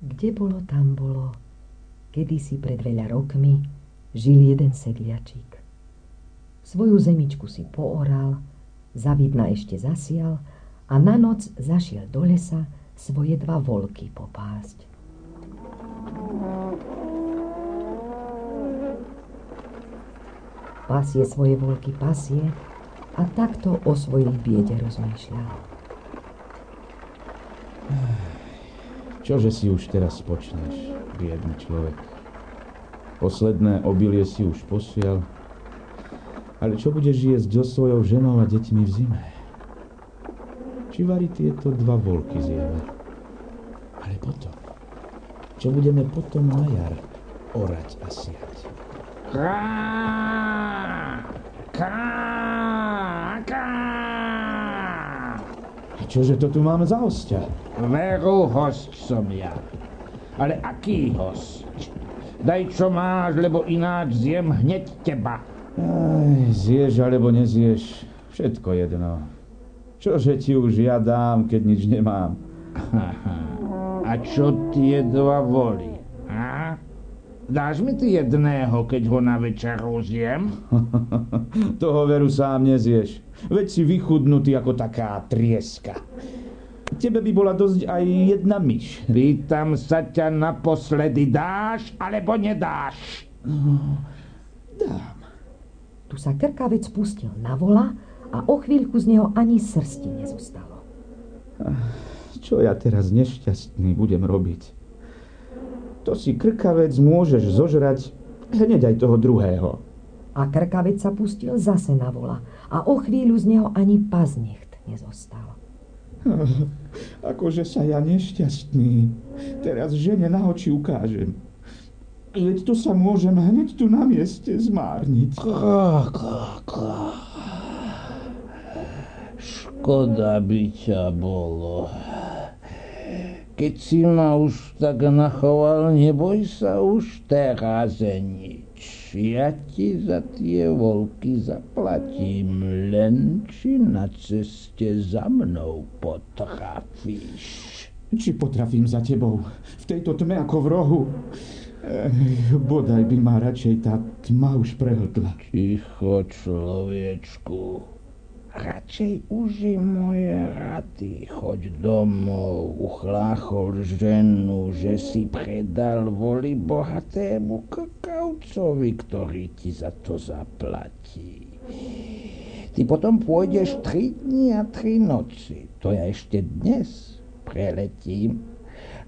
Kde bolo, tam bolo. Kedysi pred veľa rokmi žil jeden sedliačík. Svoju zemičku si pooral, zavidna ešte zasial a na noc zašiel do lesa svoje dva volky popásť. Pasie svoje volky pasie a takto o svojej biede rozmýšľal. Čože si už teraz počneš, biedný človek? Posledné obilie si už posiel. Ale čo budeš jesť so svojou ženou a deťmi v zime? Či varí tieto dva volky zjeme? Ale potom? Čo budeme potom na jar orať a siať? Krá, krá. Čože to tu máme za hostia? Veru host som ja. Ale aký host? Daj čo máš, lebo ináč zjem hneď teba. Aj, zješ alebo nezješ, všetko jedno. Čože ti už ja dám, keď nič nemám? A čo tie dva voli? Dáš mi ty jedného, keď ho na večeru zjem? Toho veru sám nezješ. Veď si vychudnutý ako taká trieska. Tebe by bola dosť aj jedna myš. Pýtam sa ťa naposledy, dáš alebo nedáš? Dám. Tu sa krkavec pustil na vola a o chvíľku z neho ani srsti nezostalo. Čo ja teraz nešťastný budem robiť? To si krkavec môžeš zožrať hneď aj toho druhého. A krkavec sa pustil zase na vola a o chvíľu z neho ani paznecht nezostal. Akože sa ja nešťastný. Teraz žene na oči ukážem. Veď to sa môžem hneď tu na mieste zmárniť. Krá, krá, krá. Škoda by ťa bolo. Keď si ma už tak nachoval, neboj sa už teraz nič. Ja ti za tie volky zaplatím, len či na ceste za mnou potrafíš. Či potrafím za tebou v tejto tme ako v rohu? Ech, bodaj by ma radšej tá tma už prehltla. Ticho, človečku. Radšej uži moje rady, choď domov, uchláchol ženu, že si predal voli bohatému kakaucovi, ktorý ti za to zaplatí. Ty potom pôjdeš tri dni a tri noci. To ja ešte dnes preletím.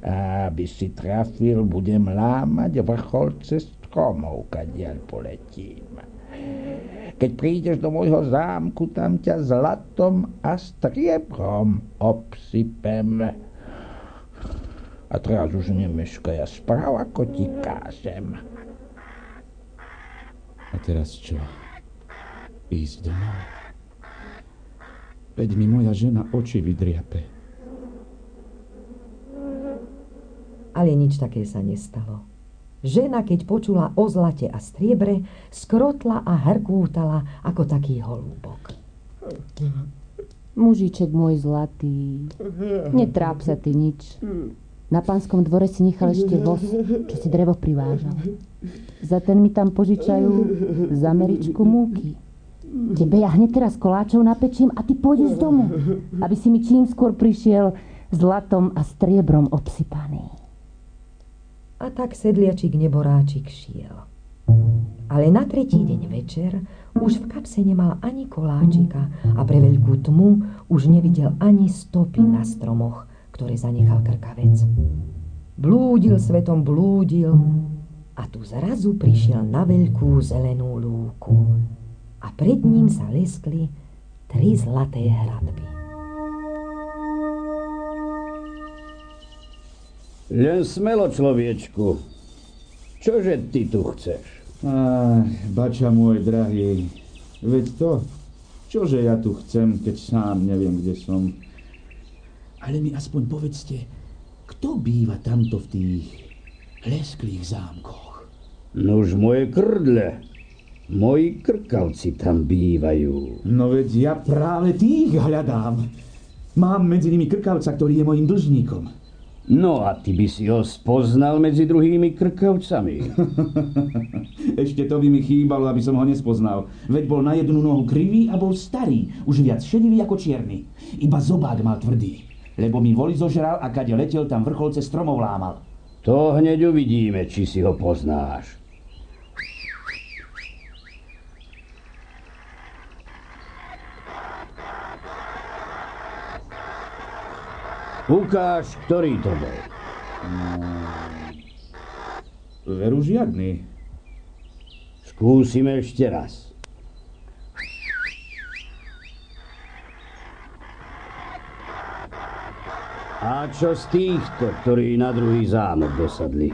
A aby si trafil, budem lámať vrchol cez stromov, kadiaľ poletím. Keď prídeš do môjho zámku, tam ťa zlatom a striebrom obsypem. A teraz už nemeškaj a sprav, ako ti kážem. A teraz čo? Ísť domov? Veď mi moja žena oči vydriape. Ale nič také sa nestalo. Žena, keď počula o zlate a striebre, skrotla a hrkútala ako taký holúbok. Mužiček môj zlatý, netráp sa ty nič. Na pánskom dvore si nechal ešte voz, čo si drevo privážal. Za ten mi tam požičajú za múky. Tebe ja hneď teraz koláčov napečím a ty pôjdeš z domu, aby si mi čím skôr prišiel zlatom a striebrom obsypaný. A tak sedliačik neboráčik šiel. Ale na tretí deň večer už v kapse nemal ani koláčika a pre veľkú tmu už nevidel ani stopy na stromoch, ktoré zanechal krkavec. Blúdil svetom, blúdil a tu zrazu prišiel na veľkú zelenú lúku a pred ním sa leskli tri zlaté hradby. Len smelo, človečku. Čože ty tu chceš? Ach, bača môj drahý, veď to, čože ja tu chcem, keď sám neviem, kde som. Ale mi aspoň povedzte, kto býva tamto v tých lesklých zámkoch? Nož moje krdle. Moji krkavci tam bývajú. No veď ja práve tých hľadám. Mám medzi nimi krkavca, ktorý je mojim dlžníkom. No a ty by si ho spoznal medzi druhými krkavcami. Ešte to by mi chýbalo, aby som ho nespoznal. Veď bol na jednu nohu krivý a bol starý, už viac šedivý ako čierny. Iba zobák mal tvrdý, lebo mi voli zožral a kade letel, tam vrcholce stromov lámal. To hneď uvidíme, či si ho poznáš. Ukáž, ktorý to bol. Veru žiadny. Skúsime ešte raz. A čo z týchto, ktorí na druhý zámok dosadli?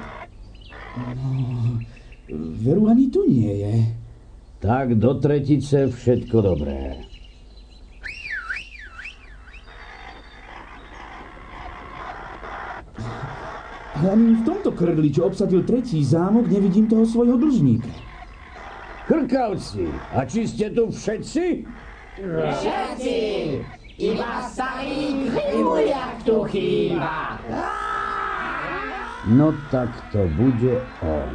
Veru ani tu nie je. Tak do tretice všetko dobré. Ale ani v tomto krdli, čo obsadil tretí zámok, nevidím toho svojho dlžníka. Krkavci, a či ste tu všetci? Všetci! Iba starý krivuliak tu chýba. No tak to bude on.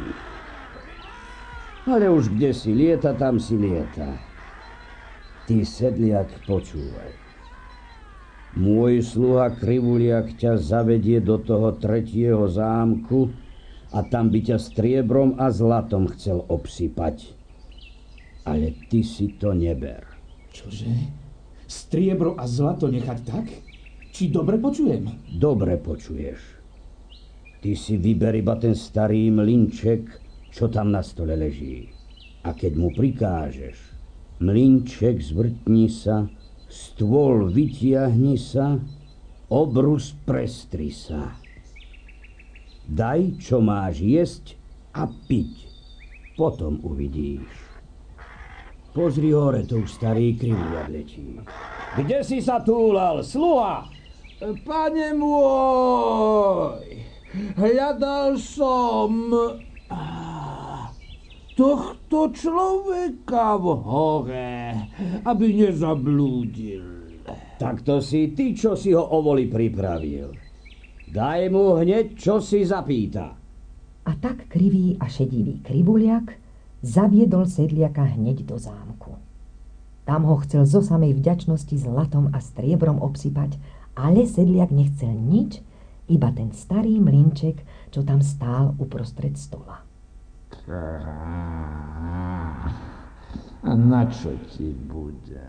Ale už kde si lieta, tam si lieta. Ty sedliak počúvaj. Môj sluha Krivuliak ťa zavedie do toho tretieho zámku a tam by ťa striebrom a zlatom chcel obsypať. Ale ty si to neber. Čože? Striebro a zlato nechať tak? Či dobre počujem? Dobre počuješ. Ty si vyber iba ten starý mlinček, čo tam na stole leží. A keď mu prikážeš, mlinček zvrtni sa, stôl vytiahni sa, obrus prestri sa. Daj, čo máš jesť a piť. Potom uvidíš. Pozri hore, to už starý krivuliak letí. Kde si sa túlal, sluha? Pane môj, hľadal som tohto človeka v hore, aby nezablúdil. Tak to si ty, čo si ho o voli pripravil. Daj mu hneď, čo si zapýta. A tak krivý a šedivý krivuliak zaviedol sedliaka hneď do zámku. Tam ho chcel zo samej vďačnosti zlatom a striebrom obsypať, ale sedliak nechcel nič, iba ten starý mlinček, čo tam stál uprostred stola. A na čo ti bude?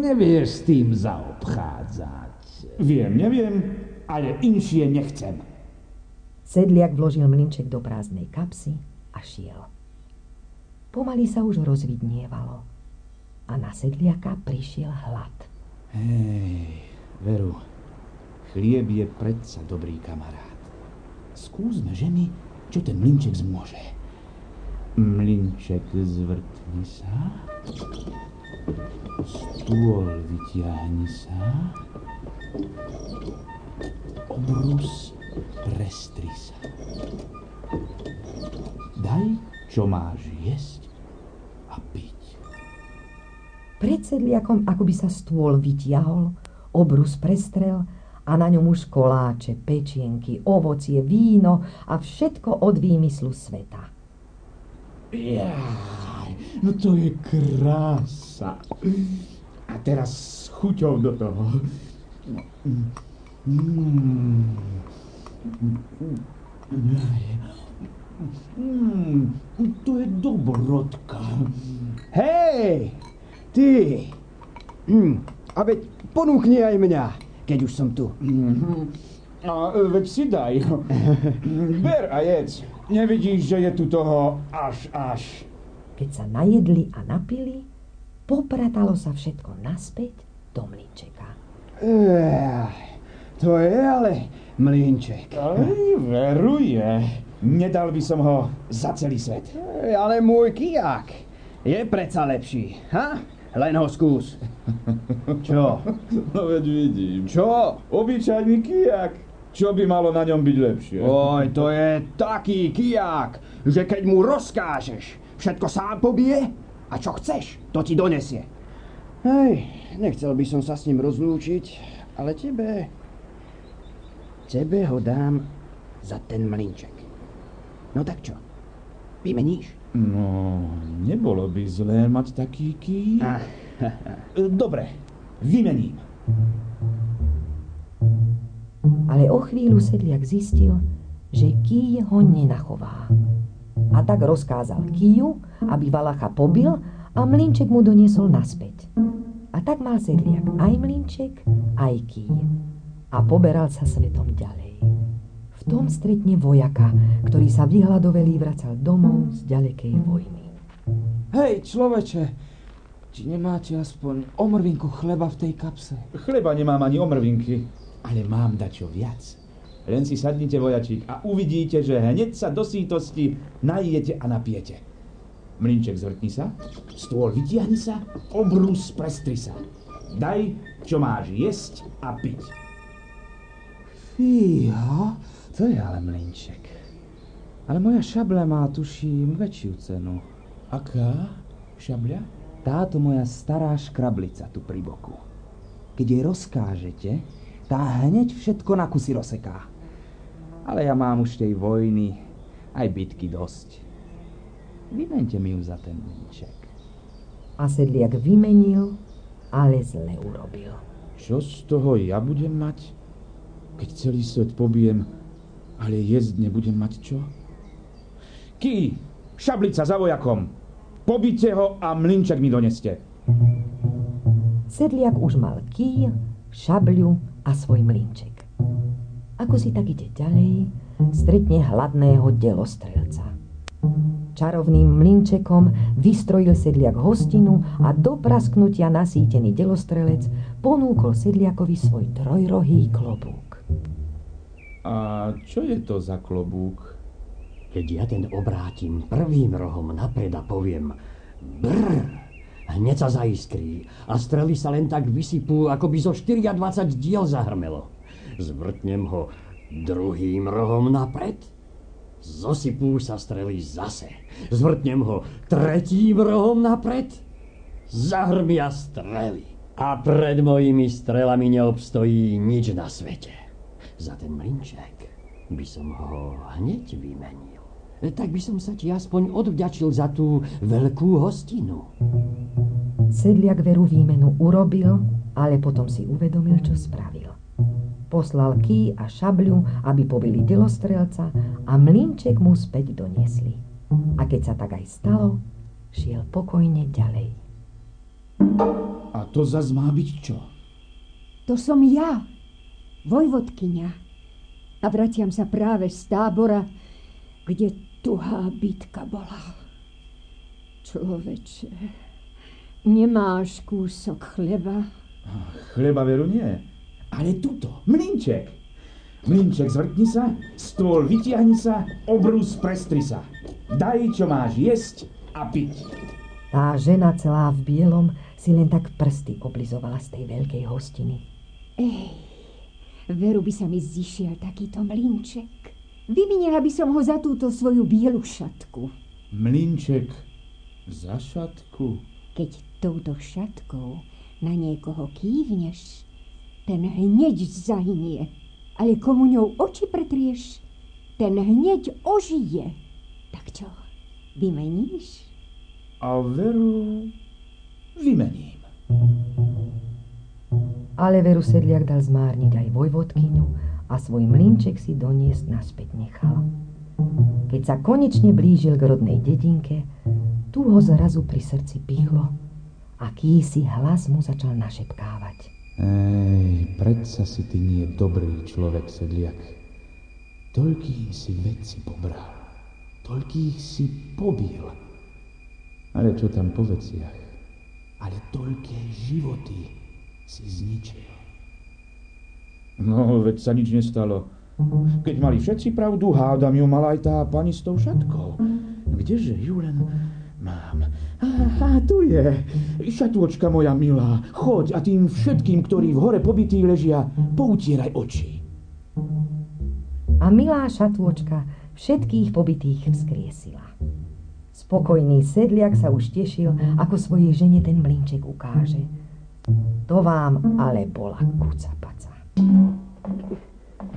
Nevieš s tým zaobchádzať. Viem, neviem, ale inšie nechcem. Sedliak vložil mlinček do prázdnej kapsy a šiel. Pomaly sa už rozvidnievalo a na sedliaka prišiel hlad. Hej, Veru, chlieb je predsa dobrý kamarát. Skúsme, ženy, čo ten mlinček zmôže. Mlinček zvrtni sa, stôl vytiahni sa, obrus prestri sa. Daj, čo máš jesť a piť. Pred sedliakom akoby sa stôl vytiahol, obrus prestrel a na ňom už koláče, pečienky, ovocie, víno a všetko od výmyslu sveta. Jaj, no to je krása. A teraz s chuťou do toho. Mm. Mm, to je dobrotka. Hej, ty! Hm, a veď ponúkni aj mňa, keď už som tu. A veď si daj. Ber a jedz. Nevidíš, že je tu toho až až. Keď sa najedli a napili, popratalo sa všetko naspäť do mlinčeka. Ech, to je ale mlinček. Aj, veruje. Nedal by som ho za celý svet. Ej, Ale môj kijak je predsa lepší. Ha? Len ho skús. Čo? No veď vidím. Čo? Obyčajný kijak. Čo by malo na ňom byť lepšie? Oj, to je taký kijak, že keď mu rozkážeš, všetko sám pobije a čo chceš, to ti donesie. Hej, nechcel by som sa s ním rozlúčiť, ale tebe... Tebe ho dám za ten mlinček. No tak čo? Vymeníš? No, nebolo by zlé mať taký ký. Ah, Dobre, vymením. Ale o chvíľu sedliak zistil, že ký ho nenachová. A tak rozkázal kýju, aby Valacha pobil a mlinček mu doniesol naspäť. A tak mal sedliak aj mlinček, aj kýj. A poberal sa svetom ďalej. V tom stretne vojaka, ktorý sa vyhľadovelý vracal domov z ďalekej vojny. Hej, človeče, či nemáte aspoň omrvinku chleba v tej kapse? Chleba nemám ani omrvinky, ale mám dačo viac. Len si sadnite, vojačík, a uvidíte, že hneď sa do sítosti najete a napijete. Mlinček zvrtni sa, stôl vytiahni sa, obrus prestri sa. Daj, čo máš jesť a piť. Fíha, to je ale mlinček. Ale moja šabla má, tuším, väčšiu cenu. Aká šabľa? Táto moja stará škrablica tu pri boku. Keď jej rozkážete, tá hneď všetko na kusy rozseká. Ale ja mám už tej vojny aj bitky dosť. Vymente mi ju za ten mlinček. A sedliak vymenil, ale zle urobil. Čo z toho ja budem mať, keď celý svet pobijem, ale jesť nebudem mať čo? Ký, šablica za vojakom. Pobite ho a mlinček mi doneste. Sedliak už mal kýj, šabľu a svoj mlinček. Ako si tak ide ďalej, stretne hladného delostrelca. Čarovným mlinčekom vystrojil sedliak hostinu a do prasknutia nasýtený delostrelec ponúkol sedliakovi svoj trojrohý klobúk. A čo je to za klobúk? Keď ja ten obrátim prvým rohom napred a poviem brr, hneď sa zaiskrí a strely sa len tak vysypú, ako by zo 24 diel zahrmelo. Zvrtnem ho druhým rohom napred, zosypú sa strely zase. Zvrtnem ho tretím rohom napred, zahrmia strely. A pred mojimi strelami neobstojí nič na svete. Za ten mlinček by som ho hneď vymenil. Tak by som sa ti aspoň odvďačil za tú veľkú hostinu. Sedliak veru výmenu urobil, ale potom si uvedomil, čo spravil. Poslal ký a šabľu, aby pobili delostrelca a mlinček mu späť doniesli. A keď sa tak aj stalo, šiel pokojne ďalej. A to zas má byť čo? To som ja, vojvodkyňa. A vraciam sa práve z tábora, kde tuhá bitka bola. Človeče, nemáš kúsok chleba? Chleba veru nie, ale tuto, mlinček. Mlinček, zvrtni sa, stôl vytiahni sa, obrus prestri sa. Daj, čo máš jesť a piť. Tá žena celá v bielom si len tak prsty oblizovala z tej veľkej hostiny. Ej, veru by sa mi zišiel takýto mlinček. Vyminila by som ho za túto svoju bielu šatku. Mlinček za šatku? Keď touto šatkou na niekoho kývneš, ten hneď zahynie. Ale komu ňou oči pretrieš, ten hneď ožije. Tak čo, vymeníš? A veru vymením. Ale veru sedliak dal zmárniť aj vojvodkyňu a svoj mlinček si doniesť naspäť nechal. Keď sa konečne blížil k rodnej dedinke, tu ho zrazu pri srdci pichlo a kýsi hlas mu začal našepkávať. Ej, predsa si ty nie dobrý človek, sedliak. Toľkých si veci pobral, toľkých si pobil. Ale čo tam po veciach? Ale toľké životy si zničil. No, veď sa nič nestalo. Keď mali všetci pravdu, hádam ju mala aj tá pani s tou šatkou. Kdeže ju len mám? Aha, tu je. Šatôčka moja milá. Choď a tým všetkým, ktorí v hore pobytí ležia, poutieraj oči. A milá šatôčka všetkých pobytých vzkriesila. Spokojný sedliak sa už tešil, ako svojej žene ten mlinček ukáže. To vám ale bola kucapaca.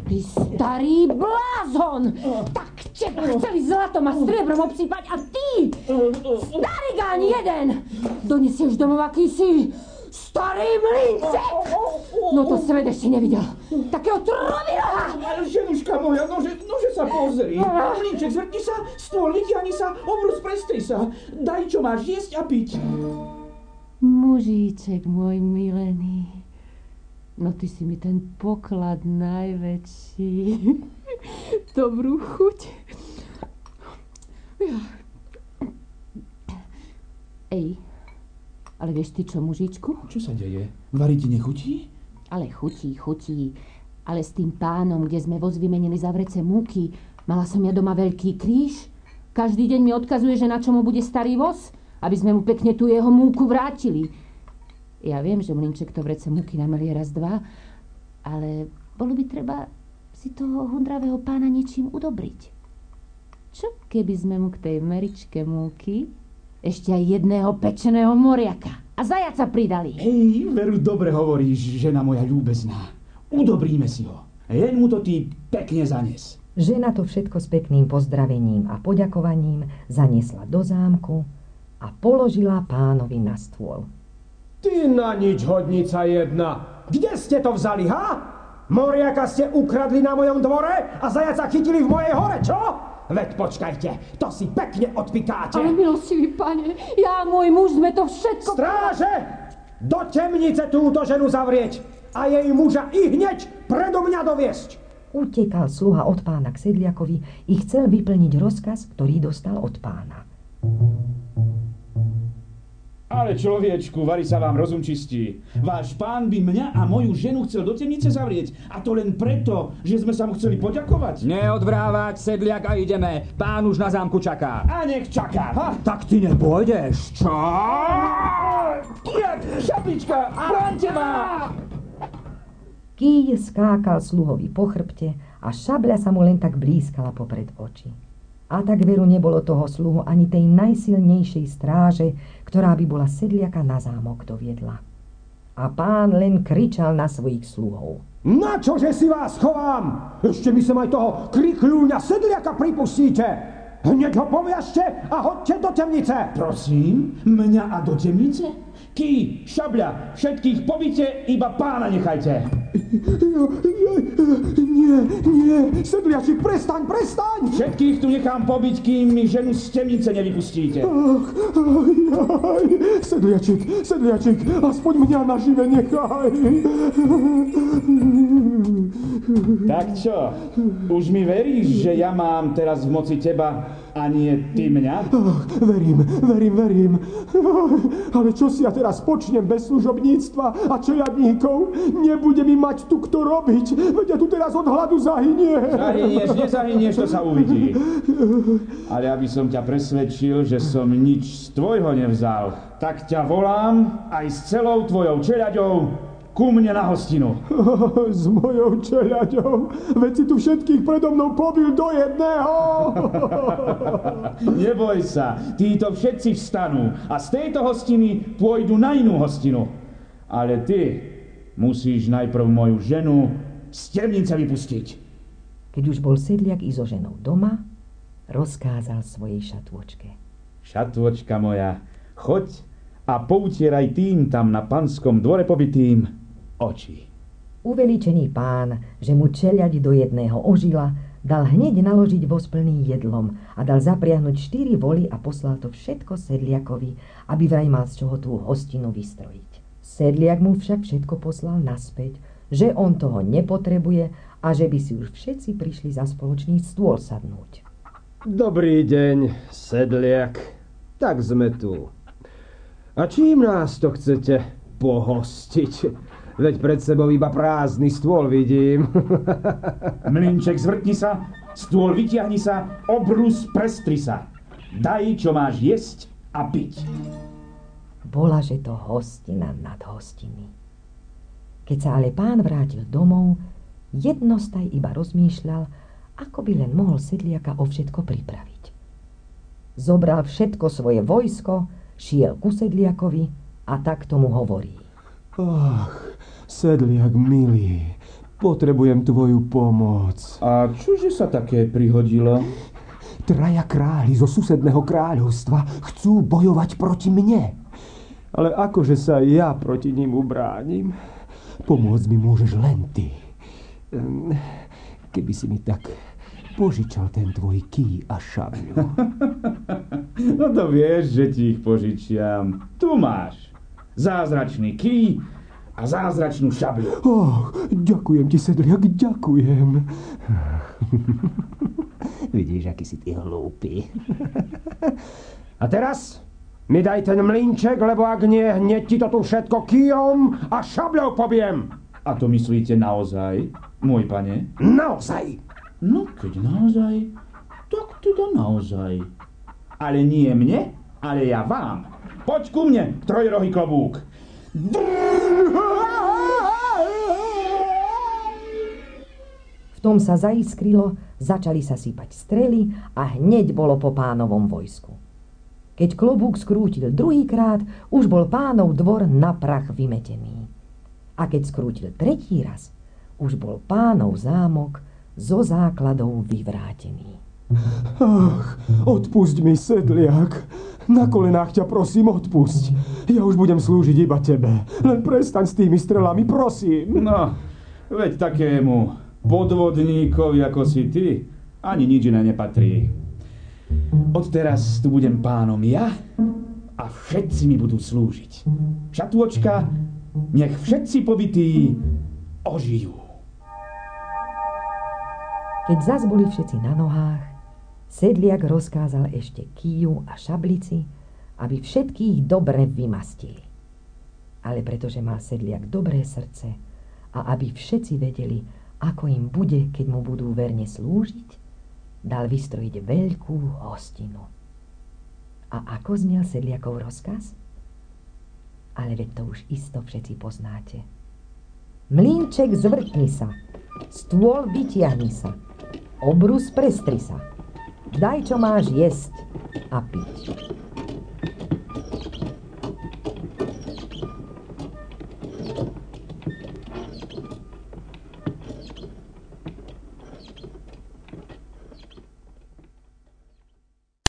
Ty starý blázon! Tak teba chceli zlatom a striebrom obsypať a ty, starý gáň jeden, donesieš domov akýsi starý mlinček! No to svet ešte nevidel. Takého troviroha! Ženuška moja, nože, nože sa pozri. Mlinček, zvrtni sa, stôl, vyťahni sa, obrus, prestri sa. Daj, čo máš jesť a piť. Mužíček môj milený. No ty si mi ten poklad najväčší. Dobrú chuť. Ej, ale vieš ty čo, mužičku? Čo sa deje? Varí ti nechutí? Ale chutí, chutí. Ale s tým pánom, kde sme voz vymenili za vrece múky, mala som ja doma veľký kríž. Každý deň mi odkazuje, že na čomu bude starý voz, aby sme mu pekne tú jeho múku vrátili. Ja viem, že mlinček to vrece múky namelie raz, dva, ale bolo by treba si toho hundravého pána niečím udobriť. Čo keby sme mu k tej meričke múky ešte aj jedného pečeného moriaka a zajaca pridali? Hej, veru dobre hovoríš, žena moja ľúbezná. Udobríme si ho. Jen mu to ty pekne zanes. Žena to všetko s pekným pozdravením a poďakovaním zaniesla do zámku a položila pánovi na stôl. Ty na nič, hodnica jedna. Kde ste to vzali, ha? Moriaka ste ukradli na mojom dvore a zajaca chytili v mojej hore, čo? Veď počkajte, to si pekne odpikáte. Ale milostivý pane, ja a môj muž sme to všetko... Stráže! Do temnice túto ženu zavrieť a jej muža i hneď predo mňa doviesť. Utekal sluha od pána k sedliakovi i chcel vyplniť rozkaz, ktorý dostal od pána. Ale človečku, vari sa vám rozum čistí. Váš pán by mňa a moju ženu chcel do temnice zavrieť. A to len preto, že sme sa mu chceli poďakovať. Neodvrávať, sedliak a ideme. Pán už na zámku čaká. A nech čaká. Ha? Tak ty nepôjdeš, čo? Kijak, šapička, bránte ma! Kýj skákal sluhovi po chrbte a šabľa sa mu len tak blízkala popred oči. A tak veru nebolo toho sluhu ani tej najsilnejšej stráže, ktorá by bola sedliaka na zámok doviedla. A pán len kričal na svojich sluhov. Na čože si vás chovám? Ešte mi sem aj toho krikľúňa sedliaka pripustíte. Hneď ho poviažte a hoďte do temnice. Prosím, mňa a do temnice? Ký, šabľa, všetkých pobite, iba pána nechajte. Nie, nie, sedliačik, prestaň, prestaň! Všetkých tu nechám pobiť, kým mi ženu z temnice nevypustíte. Ach, aj, aj, sedliačik, sedliačik, aspoň mňa nažive nechaj. Tak čo, už mi veríš, že ja mám teraz v moci teba a nie ty mňa? Ach, verím, verím, verím. Ale čo si ja teraz počnem bez služobníctva a čeliadníkov? Nebude mi mať tu kto robiť, veď ja tu teraz od hladu zahynie. Zahynieš, nezahynieš, to sa uvidí. Ale aby som ťa presvedčil, že som nič z tvojho nevzal, tak ťa volám aj s celou tvojou čeľaďou ku mne na hostinu. S mojou čeľaďou? Veď si tu všetkých predo mnou pobil do jedného. Neboj sa, títo všetci vstanú a z tejto hostiny pôjdu na inú hostinu. Ale ty musíš najprv moju ženu z temnice vypustiť. Keď už bol sedliak i so ženou doma, rozkázal svojej šatôčke. Šatôčka moja, choď a poutieraj tým tam na panskom dvore pobytým oči. Uveličený pán, že mu čeliať do jedného ožila, dal hneď naložiť voz plný jedlom a dal zapriahnuť štyri voly a poslal to všetko sedliakovi, aby vraj mal z čoho tú hostinu vystrojiť. Sedliak mu však všetko poslal naspäť, že on toho nepotrebuje a že by si už všetci prišli za spoločný stôl sadnúť. Dobrý deň, sedliak. Tak sme tu. A čím nás to chcete pohostiť? Veď pred sebou iba prázdny stôl vidím. Mlinček, zvrtni sa, stôl vytiahni sa, obrus prestri sa. Daj, čo máš jesť a piť. Bola, že to hostina nad hostiny. Keď sa ale pán vrátil domov, jednostaj iba rozmýšľal, ako by len mohol sedliaka o všetko pripraviť. Zobral všetko svoje vojsko, šiel ku sedliakovi a tak tomu hovorí. Ach, sedliak milý, Potrebujem tvoju pomoc. A čože sa také prihodilo? Traja králi zo susedného kráľovstva chcú bojovať proti mne. Ale akože sa ja proti ním ubránim, pomôcť mi môžeš len ty. Keby si mi tak požičal ten tvoj ký a šabľu. no to vieš, že ti ich požičiam. Tu máš zázračný ký a zázračnú šabľu. Oh, ďakujem ti, Sedliak, ďakujem. Vidíš, aký si ty hlúpy. A teraz mi daj ten mlinček, lebo ak nie, hneď ti to tu všetko kijom a šabľou pobiem. A to myslíte naozaj, môj pane? Naozaj. No, keď naozaj, tak teda naozaj. Ale nie mne, ale ja vám. Poď ku mne, trojrohý klobúk. V tom sa zaiskrilo, začali sa sypať strely a hneď bolo po pánovom vojsku. Keď klobúk skrútil druhýkrát, už bol pánov dvor na prach vymetený. A keď skrútil tretí raz, už bol pánov zámok zo základov vyvrátený. Ach, odpusť mi, sedliak. Na kolenách ťa prosím, odpusť. Ja už budem slúžiť iba tebe. Len prestaň s tými strelami, prosím. No, veď takému podvodníkovi ako si ty, ani nič iné nepatrí. Odteraz tu budem pánom ja a všetci mi budú slúžiť. Šatôčka, nech všetci pobytí ožijú. Keď zas boli všetci na nohách, sedliak rozkázal ešte kýju a šablici, aby všetkých dobre vymastili. Ale pretože mal sedliak dobré srdce a aby všetci vedeli, ako im bude, keď mu budú verne slúžiť, dal vystrojiť veľkú hostinu. A ako znel sedliakov rozkaz? Ale veď to už isto všetci poznáte. Mlínček zvrtni sa, stôl vytiahni sa, obrus prestri sa. Daj, čo máš jesť a piť.